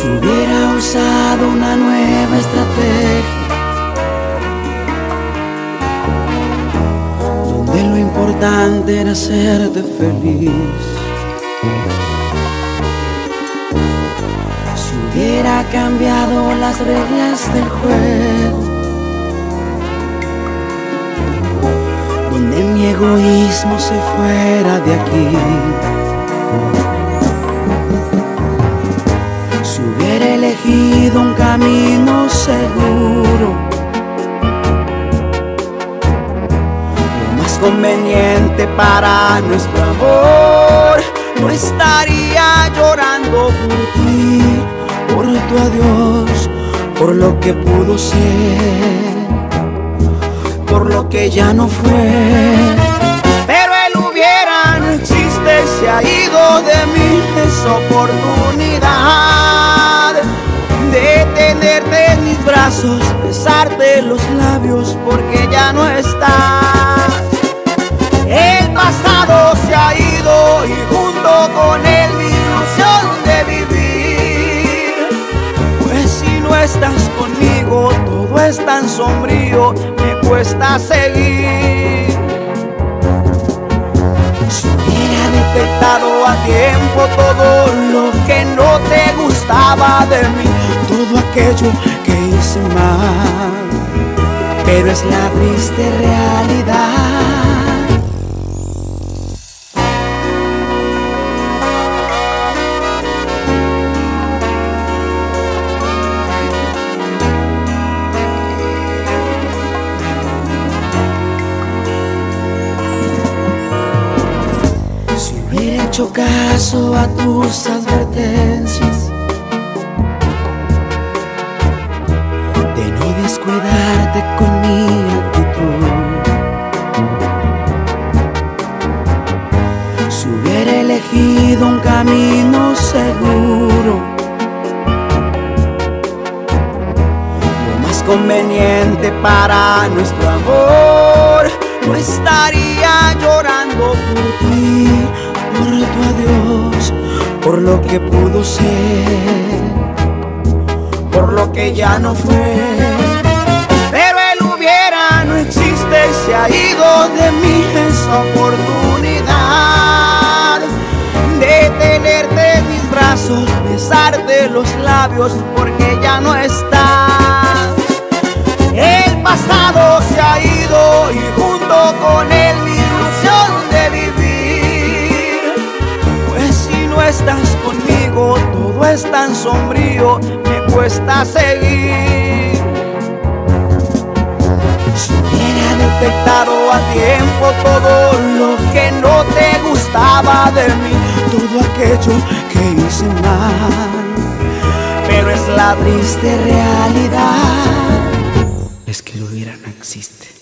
Si hubiera usado una nueva estrategia, donde lo importante era serte feliz. Si hubiera cambiado las reglas del juego, donde mi egoísmo se fuera de aquí. Elegido un camino seguro conveniente para nuestro amor. No estaría llorando por ti, por tu adiós, por lo que pudo ser, por lo que ya no fue. Pero él hubiera no existe, se ha ido de mí esa oportunidad brazos, besarte los labios, porque ya no estás. El pasado se ha ido y junto con él mi ilusión de vivir. Pues si no estás conmigo, todo es tan sombrío, me cuesta seguir. Si hubiera detectado a tiempo todo lo que no te gustaba de mí, todo aquello que hice mal, pero es la triste realidad. hecho caso a tus advertencias descuidarte con mi actitud. Si hubiera elegido un camino seguro, lo más conveniente para nuestro amor, no estaría llorando por ti por tu adiós, por lo que pudo ser, por lo que ya no fue. No existe y se ha ido de mí esa oportunidad de tenerte en mis brazos, besarte los labios, porque ya no estás. El pasado se ha ido y junto con él mi ilusión de vivir. Pues si no estás conmigo, todo es tan sombrío, me cuesta seguir. Detectado a tiempo todo lo que no te gustaba de mí, todo aquello que hice mal, pero es la triste realidad. Es que lo hubiera no existe.